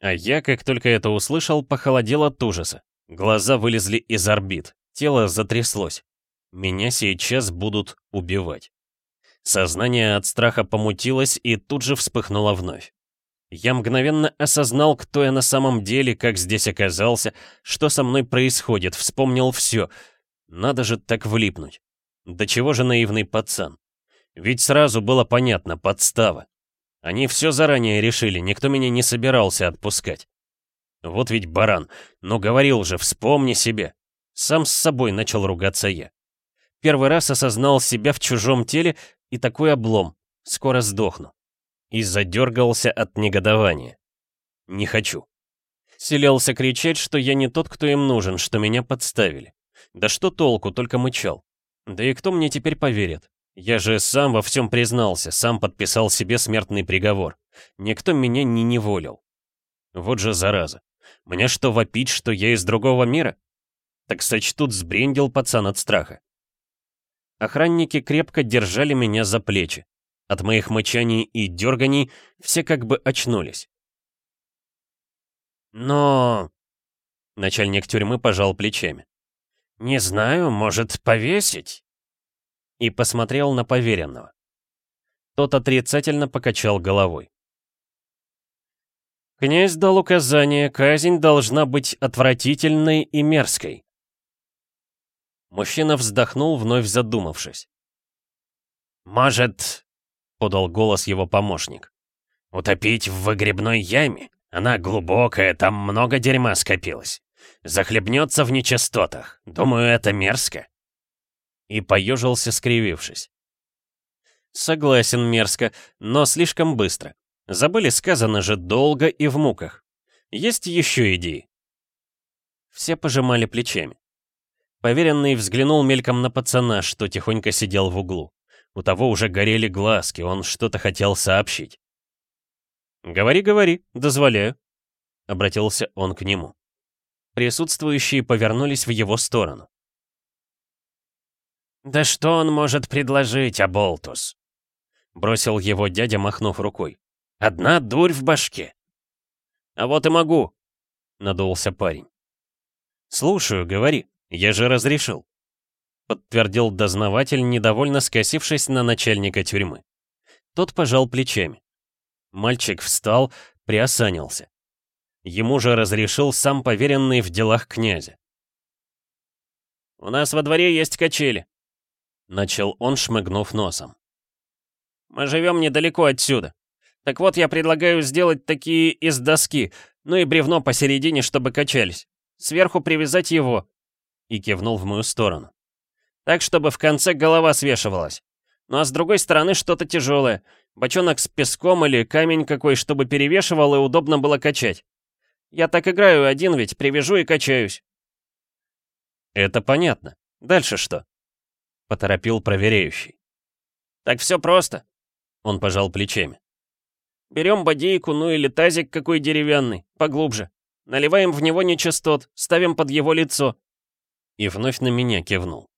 А я, как только это услышал, похолодел от ужаса. Глаза вылезли из орбит, тело затряслось. Меня сейчас будут убивать. Сознание от страха помутилось и тут же вспыхнуло вновь. Я мгновенно осознал, кто я на самом деле, как здесь оказался, что со мной происходит, вспомнил все. Надо же так влипнуть. Да чего же наивный пацан? Ведь сразу было понятно, подстава. Они все заранее решили, никто меня не собирался отпускать. Вот ведь баран, но говорил же, вспомни себе. Сам с собой начал ругаться я. Первый раз осознал себя в чужом теле и такой облом. Скоро сдохну. И задергался от негодования. Не хочу. Селялся кричать, что я не тот, кто им нужен, что меня подставили. Да что толку, только мычал. Да и кто мне теперь поверит? Я же сам во всем признался, сам подписал себе смертный приговор. Никто меня не неволил. Вот же зараза. Мне что, вопить, что я из другого мира? Так сочтут сбрендил пацан от страха. Охранники крепко держали меня за плечи. От моих мычаний и дерганий все как бы очнулись. Но... Начальник тюрьмы пожал плечами. «Не знаю, может, повесить?» и посмотрел на поверенного. Тот отрицательно покачал головой. Князь дал указание, казнь должна быть отвратительной и мерзкой. Мужчина вздохнул, вновь задумавшись. «Может, — подал голос его помощник, — утопить в выгребной яме? Она глубокая, там много дерьма скопилось. Захлебнется в нечистотах. Думаю, это мерзко и поежился, скривившись. Согласен, мерзко, но слишком быстро. Забыли, сказано же, долго и в муках. Есть еще идеи? Все пожимали плечами. Поверенный взглянул мельком на пацана, что тихонько сидел в углу. У того уже горели глазки, он что-то хотел сообщить. «Говори, говори, дозволяю», — обратился он к нему. Присутствующие повернулись в его сторону. «Да что он может предложить, Аболтус?» Бросил его дядя, махнув рукой. «Одна дурь в башке». «А вот и могу», — надулся парень. «Слушаю, говори, я же разрешил», — подтвердил дознаватель, недовольно скосившись на начальника тюрьмы. Тот пожал плечами. Мальчик встал, приосанился. Ему же разрешил сам поверенный в делах князя. «У нас во дворе есть качели», — начал он, шмыгнув носом. «Мы живем недалеко отсюда. Так вот, я предлагаю сделать такие из доски, ну и бревно посередине, чтобы качались. Сверху привязать его». И кивнул в мою сторону. «Так, чтобы в конце голова свешивалась. Ну а с другой стороны что-то тяжелое. Бочонок с песком или камень какой, чтобы перевешивал и удобно было качать. Я так играю один ведь, привяжу и качаюсь». «Это понятно. Дальше что?» — поторопил проверяющий. «Так все просто», — он пожал плечами. «Берем бодейку, ну или тазик какой деревянный, поглубже. Наливаем в него нечистот, ставим под его лицо». И вновь на меня кивнул.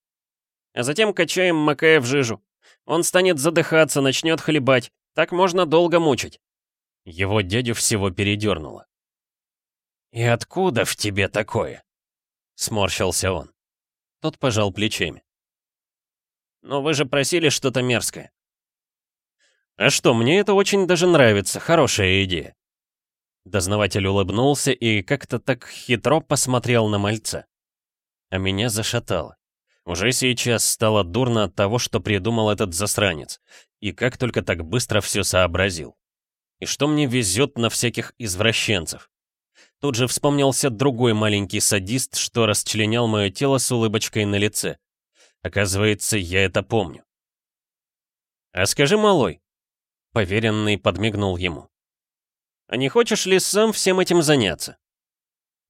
А затем качаем, макая в жижу. Он станет задыхаться, начнет хлебать. Так можно долго мучить. Его дядю всего передернуло. «И откуда в тебе такое?» — сморщился он. Тот пожал плечами. Но вы же просили что-то мерзкое. А что, мне это очень даже нравится, хорошая идея. Дознаватель улыбнулся и как-то так хитро посмотрел на мальца. А меня зашатало. Уже сейчас стало дурно от того, что придумал этот засранец. И как только так быстро все сообразил. И что мне везет на всяких извращенцев. Тут же вспомнился другой маленький садист, что расчленял мое тело с улыбочкой на лице. Оказывается, я это помню. «А скажи, малой», — поверенный подмигнул ему, «а не хочешь ли сам всем этим заняться?»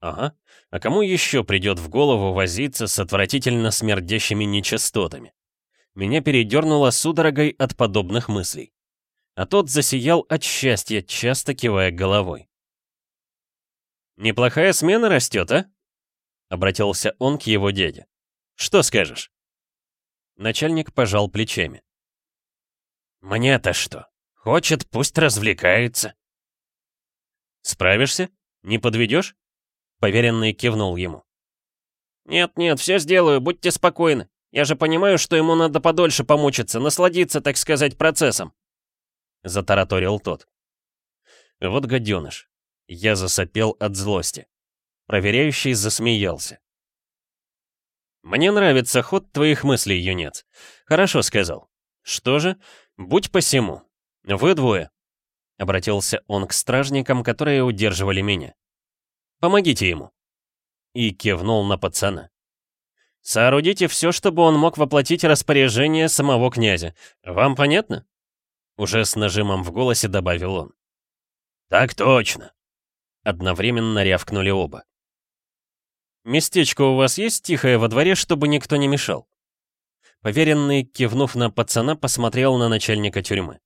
«Ага, а кому еще придет в голову возиться с отвратительно смердящими нечистотами?» Меня передернуло судорогой от подобных мыслей. А тот засиял от счастья, часто кивая головой. «Неплохая смена растет, а?» — обратился он к его дяде. «Что скажешь?» Начальник пожал плечами. «Мне-то что? Хочет, пусть развлекается». «Справишься? Не подведешь?» Поверенный кивнул ему. «Нет-нет, все сделаю, будьте спокойны. Я же понимаю, что ему надо подольше помучиться, насладиться, так сказать, процессом», — затараторил тот. Вот гаденыш. Я засопел от злости. Проверяющий засмеялся. «Мне нравится ход твоих мыслей, юнец. Хорошо сказал. Что же, будь посему. Вы двое». Обратился он к стражникам, которые удерживали меня. «Помогите ему». И кивнул на пацана. «Соорудите все, чтобы он мог воплотить распоряжение самого князя. Вам понятно?» Уже с нажимом в голосе добавил он. «Так точно!» Одновременно рявкнули оба. «Местечко у вас есть тихое во дворе, чтобы никто не мешал?» Поверенный, кивнув на пацана, посмотрел на начальника тюрьмы.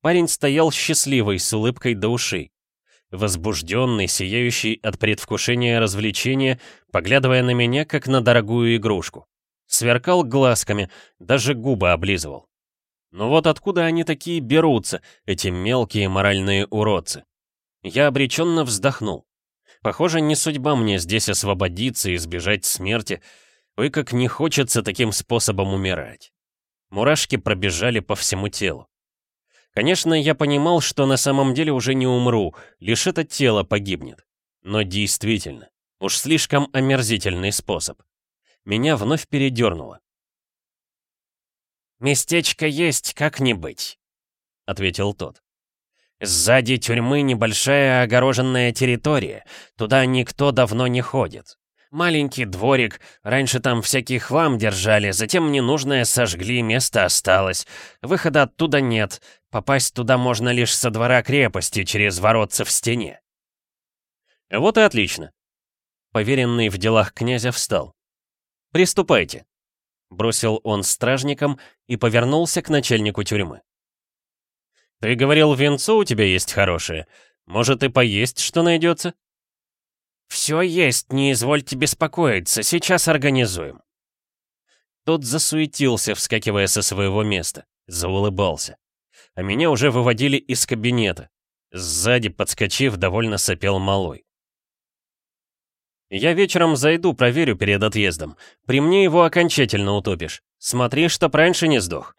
Парень стоял счастливый, с улыбкой до ушей. Возбужденный, сияющий от предвкушения развлечения, поглядывая на меня, как на дорогую игрушку. Сверкал глазками, даже губы облизывал. Но вот откуда они такие берутся, эти мелкие моральные уродцы? Я обреченно вздохнул. Похоже, не судьба мне здесь освободиться и избежать смерти. Ой, как не хочется таким способом умирать. Мурашки пробежали по всему телу. Конечно, я понимал, что на самом деле уже не умру, лишь это тело погибнет. Но действительно, уж слишком омерзительный способ. Меня вновь передернуло. «Местечко есть, как не быть», — ответил тот. «Сзади тюрьмы небольшая огороженная территория, туда никто давно не ходит. Маленький дворик, раньше там всякий хлам держали, затем ненужное сожгли, место осталось. Выхода оттуда нет, попасть туда можно лишь со двора крепости, через воротца в стене». «Вот и отлично». Поверенный в делах князя встал. «Приступайте». Бросил он стражникам и повернулся к начальнику тюрьмы. «Ты говорил, венцо у тебя есть хорошее. Может, и поесть что найдется?» «Все есть, не извольте беспокоиться, сейчас организуем». Тот засуетился, вскакивая со своего места, заулыбался. А меня уже выводили из кабинета. Сзади, подскочив, довольно сопел малой. Я вечером зайду, проверю перед отъездом. При мне его окончательно утопишь. Смотри, чтоб раньше не сдох.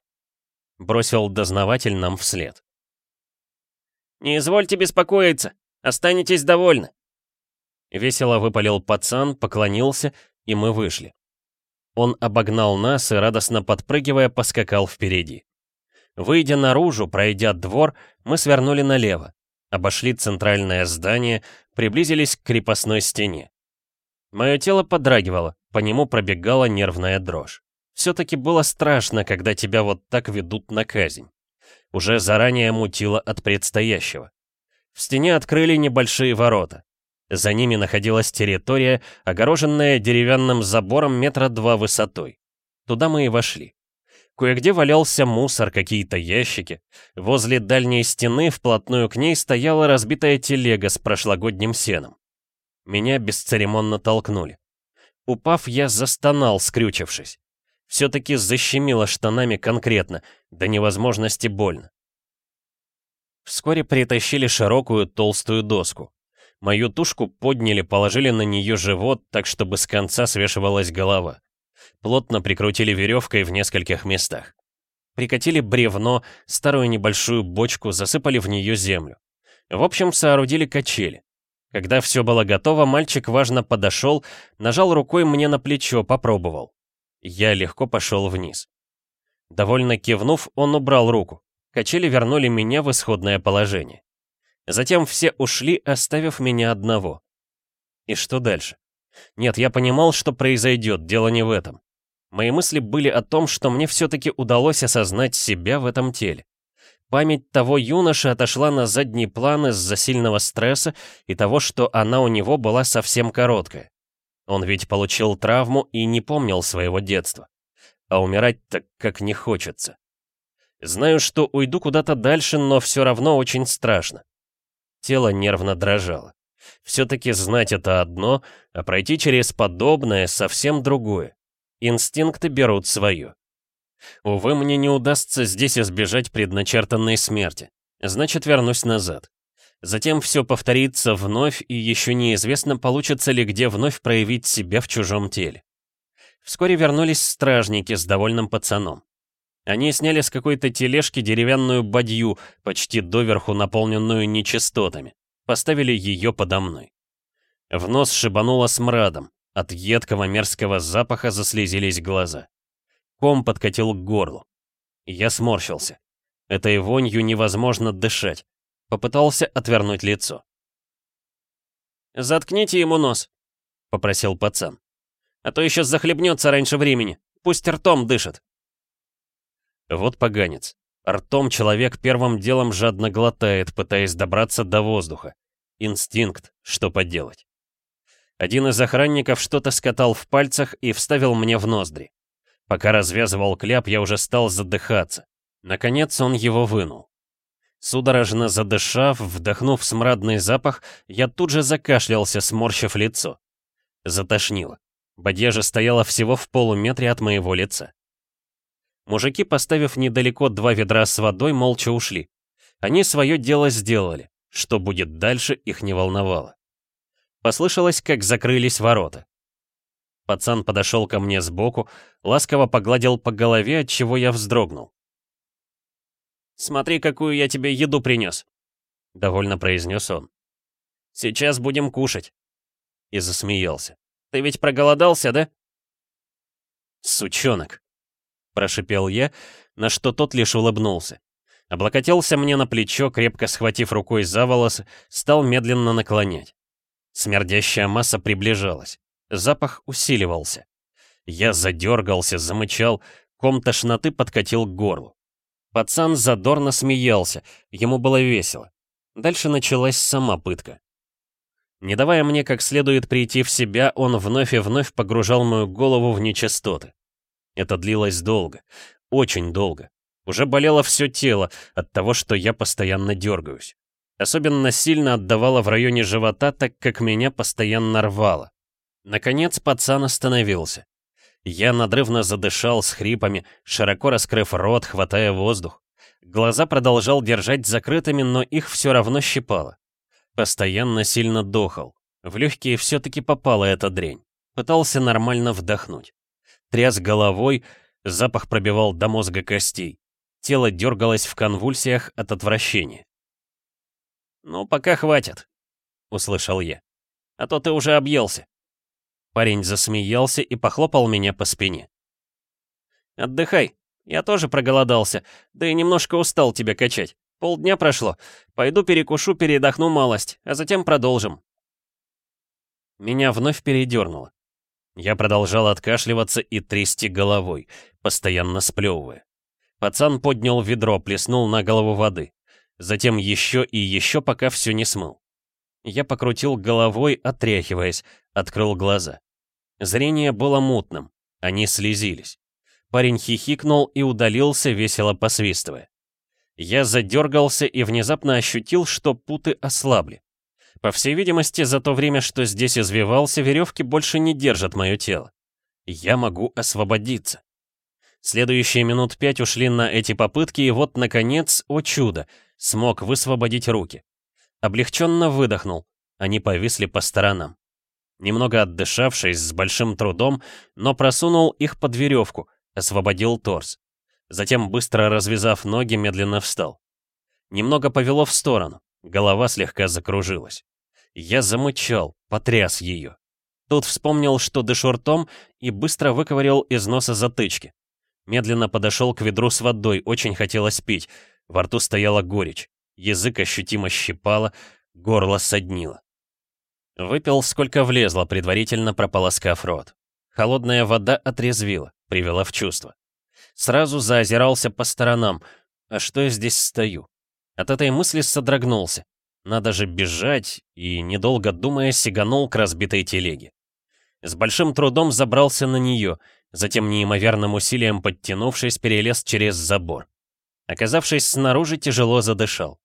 Бросил дознаватель нам вслед. «Не извольте беспокоиться, останетесь довольны». Весело выпалил пацан, поклонился, и мы вышли. Он обогнал нас и, радостно подпрыгивая, поскакал впереди. Выйдя наружу, пройдя двор, мы свернули налево, обошли центральное здание, приблизились к крепостной стене. Мое тело подрагивало, по нему пробегала нервная дрожь. Все-таки было страшно, когда тебя вот так ведут на казнь. Уже заранее мутило от предстоящего. В стене открыли небольшие ворота. За ними находилась территория, огороженная деревянным забором метра два высотой. Туда мы и вошли. Кое-где валялся мусор, какие-то ящики. Возле дальней стены вплотную к ней стояла разбитая телега с прошлогодним сеном. Меня бесцеремонно толкнули. Упав, я застонал, скрючившись. Все-таки защемило штанами конкретно, до невозможности больно. Вскоре притащили широкую толстую доску. Мою тушку подняли, положили на нее живот, так чтобы с конца свешивалась голова. Плотно прикрутили веревкой в нескольких местах. Прикатили бревно, старую небольшую бочку, засыпали в нее землю. В общем, соорудили качели. Когда все было готово, мальчик важно подошел, нажал рукой мне на плечо, попробовал. Я легко пошел вниз. Довольно кивнув, он убрал руку. Качели вернули меня в исходное положение. Затем все ушли, оставив меня одного. И что дальше? Нет, я понимал, что произойдет, дело не в этом. Мои мысли были о том, что мне все-таки удалось осознать себя в этом теле. Память того юноши отошла на задний план из-за сильного стресса и того, что она у него была совсем короткая. Он ведь получил травму и не помнил своего детства. А умирать так как не хочется. Знаю, что уйду куда-то дальше, но все равно очень страшно. Тело нервно дрожало. Все-таки знать это одно, а пройти через подобное совсем другое. Инстинкты берут свое. Увы, мне не удастся здесь избежать предначертанной смерти. Значит, вернусь назад. Затем все повторится вновь, и еще неизвестно, получится ли где вновь проявить себя в чужом теле. Вскоре вернулись стражники с довольным пацаном. Они сняли с какой-то тележки деревянную бадью, почти доверху наполненную нечистотами. Поставили ее подо мной. В нос шибануло смрадом. От едкого мерзкого запаха заслезились глаза. Ком подкатил к горлу. Я сморщился. Этой вонью невозможно дышать. Попытался отвернуть лицо. «Заткните ему нос», — попросил пацан. «А то еще захлебнется раньше времени. Пусть ртом дышит». Вот поганец. Ртом человек первым делом жадно глотает, пытаясь добраться до воздуха. Инстинкт, что поделать. Один из охранников что-то скатал в пальцах и вставил мне в ноздри. Пока развязывал кляп, я уже стал задыхаться. Наконец он его вынул. Судорожно задышав, вдохнув смрадный запах, я тут же закашлялся, сморщив лицо. Затошнило. Бадья же стояла всего в полуметре от моего лица. Мужики, поставив недалеко два ведра с водой, молча ушли. Они свое дело сделали. Что будет дальше, их не волновало. Послышалось, как закрылись ворота. Пацан подошел ко мне сбоку, ласково погладил по голове, от чего я вздрогнул. «Смотри, какую я тебе еду принес», — довольно произнес он. «Сейчас будем кушать». И засмеялся. «Ты ведь проголодался, да?» «Сучонок», — прошипел я, на что тот лишь улыбнулся. Облокотился мне на плечо, крепко схватив рукой за волосы, стал медленно наклонять. Смердящая масса приближалась. Запах усиливался. Я задергался, замычал, ком тошноты подкатил к горлу. Пацан задорно смеялся, ему было весело. Дальше началась сама пытка. Не давая мне как следует прийти в себя, он вновь и вновь погружал мою голову в нечистоты. Это длилось долго, очень долго. Уже болело все тело от того, что я постоянно дергаюсь. Особенно сильно отдавало в районе живота, так как меня постоянно рвало. Наконец пацан остановился. Я надрывно задышал с хрипами, широко раскрыв рот, хватая воздух. Глаза продолжал держать закрытыми, но их все равно щипало. Постоянно сильно дохал. В легкие все-таки попала эта дрень. Пытался нормально вдохнуть. Тряс головой, запах пробивал до мозга костей. Тело дергалось в конвульсиях от отвращения. «Ну, пока хватит», — услышал я. «А то ты уже объелся». Парень засмеялся и похлопал меня по спине. «Отдыхай. Я тоже проголодался, да и немножко устал тебя качать. Полдня прошло. Пойду перекушу, передохну малость, а затем продолжим». Меня вновь передернуло. Я продолжал откашливаться и трясти головой, постоянно сплевывая. Пацан поднял ведро, плеснул на голову воды. Затем еще и еще, пока все не смыл. Я покрутил головой, отряхиваясь, открыл глаза. Зрение было мутным, они слезились. Парень хихикнул и удалился, весело посвистывая. Я задергался и внезапно ощутил, что путы ослабли. По всей видимости, за то время, что здесь извивался, веревки больше не держат мое тело. Я могу освободиться. Следующие минут пять ушли на эти попытки, и вот, наконец, о чудо, смог высвободить руки. Облегченно выдохнул, они повисли по сторонам. Немного отдышавшись с большим трудом, но просунул их под веревку, освободил торс. Затем, быстро развязав ноги, медленно встал. Немного повело в сторону, голова слегка закружилась. Я замычал, потряс ее. Тут вспомнил, что дышу ртом, и быстро выковырял из носа затычки. Медленно подошел к ведру с водой, очень хотелось пить. Во рту стояла горечь. Язык ощутимо щипало, горло соднило. Выпил сколько влезло, предварительно прополоскав рот. Холодная вода отрезвила, привела в чувство. Сразу заозирался по сторонам. А что я здесь стою? От этой мысли содрогнулся. Надо же бежать, и, недолго думая, сиганул к разбитой телеге. С большим трудом забрался на нее, затем неимоверным усилием подтянувшись, перелез через забор. Оказавшись снаружи, тяжело задышал.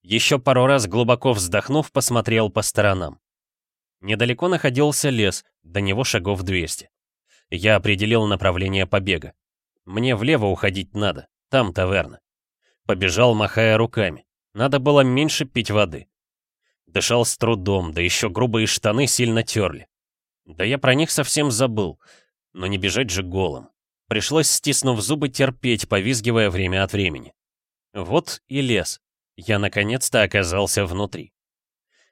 Еще пару раз глубоко вздохнув, посмотрел по сторонам. Недалеко находился лес, до него шагов 200. Я определил направление побега. Мне влево уходить надо, там таверна. Побежал, махая руками. Надо было меньше пить воды. Дышал с трудом, да еще грубые штаны сильно терли. Да я про них совсем забыл. Но не бежать же голым. Пришлось, стиснув зубы, терпеть, повизгивая время от времени. Вот и лес. Я наконец-то оказался внутри.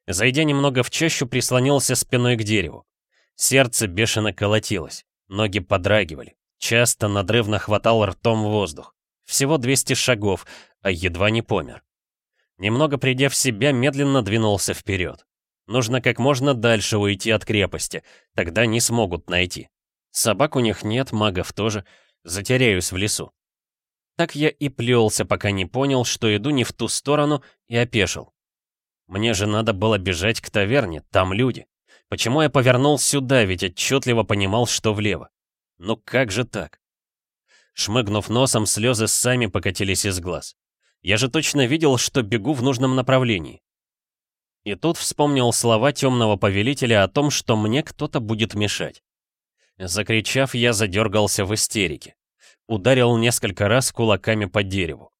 Зайдя немного в чащу, прислонился спиной к дереву. Сердце бешено колотилось, ноги подрагивали. Часто надрывно хватал ртом воздух. Всего 200 шагов, а едва не помер. Немного придя в себя, медленно двинулся вперед. Нужно как можно дальше уйти от крепости, тогда не смогут найти. Собак у них нет, магов тоже. Затеряюсь в лесу. Так я и плелся, пока не понял, что иду не в ту сторону, и опешил. Мне же надо было бежать к таверне, там люди. Почему я повернул сюда, ведь отчетливо понимал, что влево? Ну как же так? Шмыгнув носом, слезы сами покатились из глаз. Я же точно видел, что бегу в нужном направлении. И тут вспомнил слова темного повелителя о том, что мне кто-то будет мешать. Закричав, я задергался в истерике. Ударил несколько раз кулаками по дереву.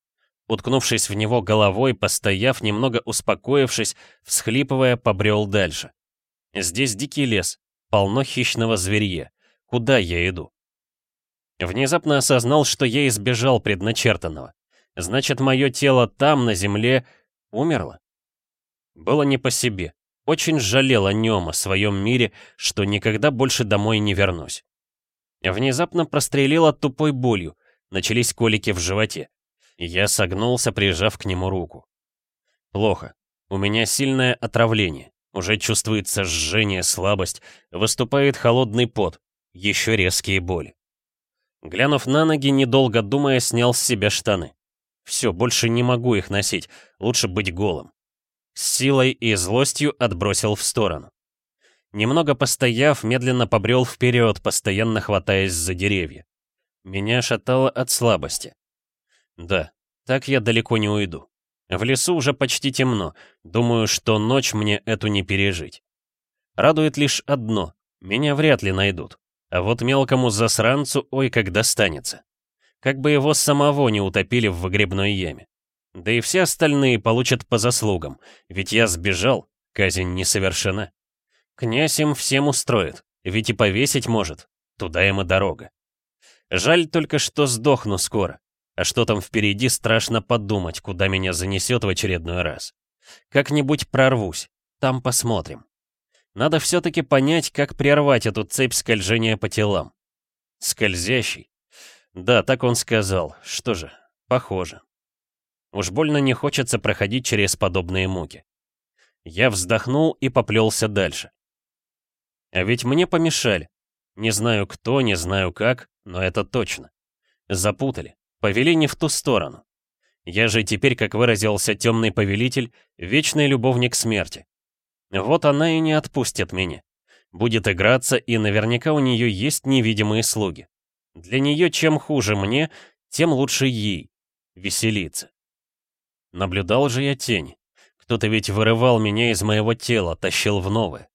Уткнувшись в него головой, постояв, немного успокоившись, всхлипывая, побрел дальше. Здесь дикий лес, полно хищного зверья. Куда я иду? Внезапно осознал, что я избежал предначертанного. Значит, мое тело там, на земле, умерло? Было не по себе. Очень жалел о нем, о своем мире, что никогда больше домой не вернусь. Внезапно прострелило тупой болью, начались колики в животе. Я согнулся, прижав к нему руку. Плохо. У меня сильное отравление. Уже чувствуется жжение, слабость, выступает холодный пот, еще резкие боли. Глянув на ноги, недолго думая, снял с себя штаны. Все, больше не могу их носить, лучше быть голым. С силой и злостью отбросил в сторону. Немного постояв, медленно побрел вперед, постоянно хватаясь за деревья. Меня шатало от слабости. Да, так я далеко не уйду. В лесу уже почти темно, думаю, что ночь мне эту не пережить. Радует лишь одно — меня вряд ли найдут. А вот мелкому засранцу ой как достанется. Как бы его самого не утопили в выгребной яме. Да и все остальные получат по заслугам, ведь я сбежал, казнь не совершена. Князь им всем устроит, ведь и повесить может, туда им и дорога. Жаль только, что сдохну скоро, а что там впереди, страшно подумать, куда меня занесет в очередной раз. Как-нибудь прорвусь, там посмотрим. Надо все-таки понять, как прервать эту цепь скольжения по телам. Скользящий, да, так он сказал. Что же, похоже. Уж больно не хочется проходить через подобные муки. Я вздохнул и поплелся дальше. А ведь мне помешали. Не знаю кто, не знаю как, но это точно. Запутали, повели не в ту сторону. Я же теперь, как выразился темный повелитель, вечный любовник смерти. Вот она и не отпустит меня. Будет играться, и наверняка у нее есть невидимые слуги. Для нее чем хуже мне, тем лучше ей. Веселиться. Наблюдал же я тень. Кто-то ведь вырывал меня из моего тела, тащил в новое.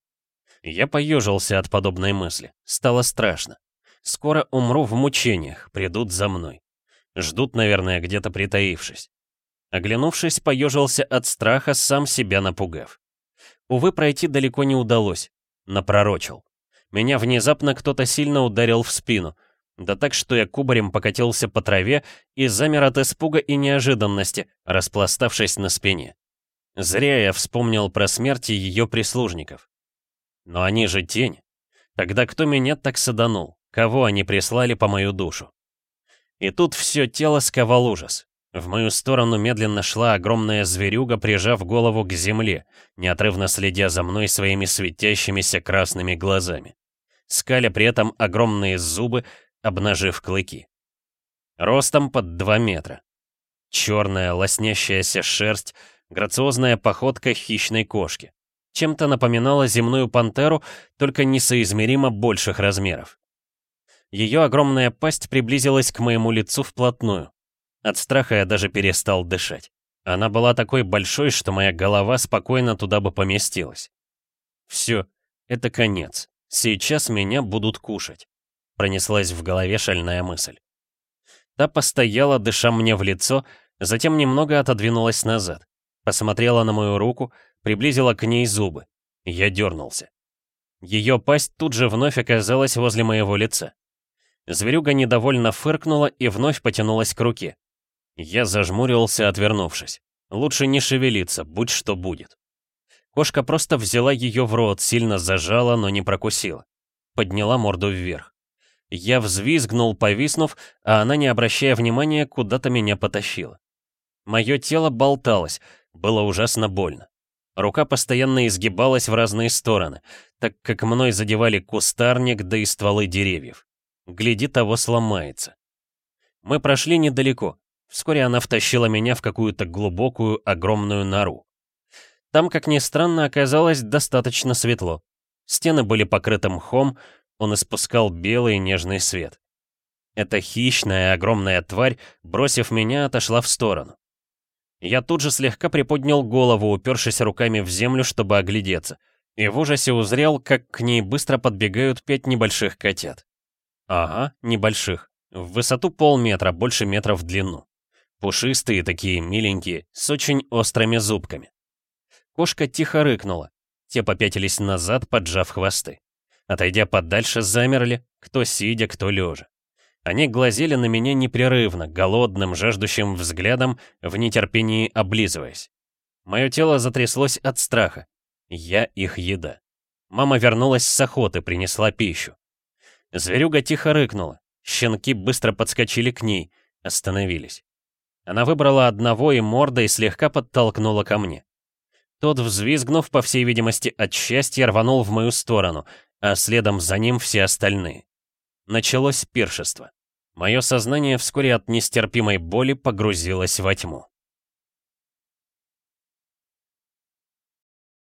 Я поежился от подобной мысли. Стало страшно. Скоро умру в мучениях, придут за мной. Ждут, наверное, где-то притаившись. Оглянувшись, поежился от страха, сам себя напугав. Увы, пройти далеко не удалось. Напророчил. Меня внезапно кто-то сильно ударил в спину — да так, что я кубарем покатился по траве и замер от испуга и неожиданности, распластавшись на спине. Зря я вспомнил про смерти ее прислужников. Но они же тень. Тогда кто меня так саданул? Кого они прислали по мою душу? И тут все тело сковал ужас. В мою сторону медленно шла огромная зверюга, прижав голову к земле, неотрывно следя за мной своими светящимися красными глазами. Скаля при этом огромные зубы, обнажив клыки. Ростом под 2 метра. Черная, лоснящаяся шерсть, грациозная походка хищной кошки. Чем-то напоминала земную пантеру, только несоизмеримо больших размеров. Ее огромная пасть приблизилась к моему лицу вплотную. От страха я даже перестал дышать. Она была такой большой, что моя голова спокойно туда бы поместилась. Все, это конец. Сейчас меня будут кушать. Пронеслась в голове шальная мысль. Та постояла, дыша мне в лицо, затем немного отодвинулась назад. Посмотрела на мою руку, приблизила к ней зубы. Я дернулся. Ее пасть тут же вновь оказалась возле моего лица. Зверюга недовольно фыркнула и вновь потянулась к руке. Я зажмурился, отвернувшись. Лучше не шевелиться, будь что будет. Кошка просто взяла ее в рот, сильно зажала, но не прокусила. Подняла морду вверх. Я взвизгнул, повиснув, а она, не обращая внимания, куда-то меня потащила. Мое тело болталось, было ужасно больно. Рука постоянно изгибалась в разные стороны, так как мной задевали кустарник, да и стволы деревьев. Гляди, того сломается. Мы прошли недалеко. Вскоре она втащила меня в какую-то глубокую, огромную нору. Там, как ни странно, оказалось достаточно светло. Стены были покрыты мхом, он испускал белый нежный свет. Эта хищная, огромная тварь, бросив меня, отошла в сторону. Я тут же слегка приподнял голову, упершись руками в землю, чтобы оглядеться, и в ужасе узрел, как к ней быстро подбегают пять небольших котят. Ага, небольших. В высоту полметра, больше метра в длину. Пушистые такие, миленькие, с очень острыми зубками. Кошка тихо рыкнула. Те попятились назад, поджав хвосты. Отойдя подальше, замерли, кто сидя, кто лежа. Они глазели на меня непрерывно, голодным, жаждущим взглядом, в нетерпении облизываясь. Мое тело затряслось от страха. Я их еда. Мама вернулась с охоты, принесла пищу. Зверюга тихо рыкнула. Щенки быстро подскочили к ней, остановились. Она выбрала одного и мордой слегка подтолкнула ко мне. Тот, взвизгнув, по всей видимости, от счастья, рванул в мою сторону, а следом за ним все остальные. Началось пиршество. Мое сознание вскоре от нестерпимой боли погрузилось во тьму.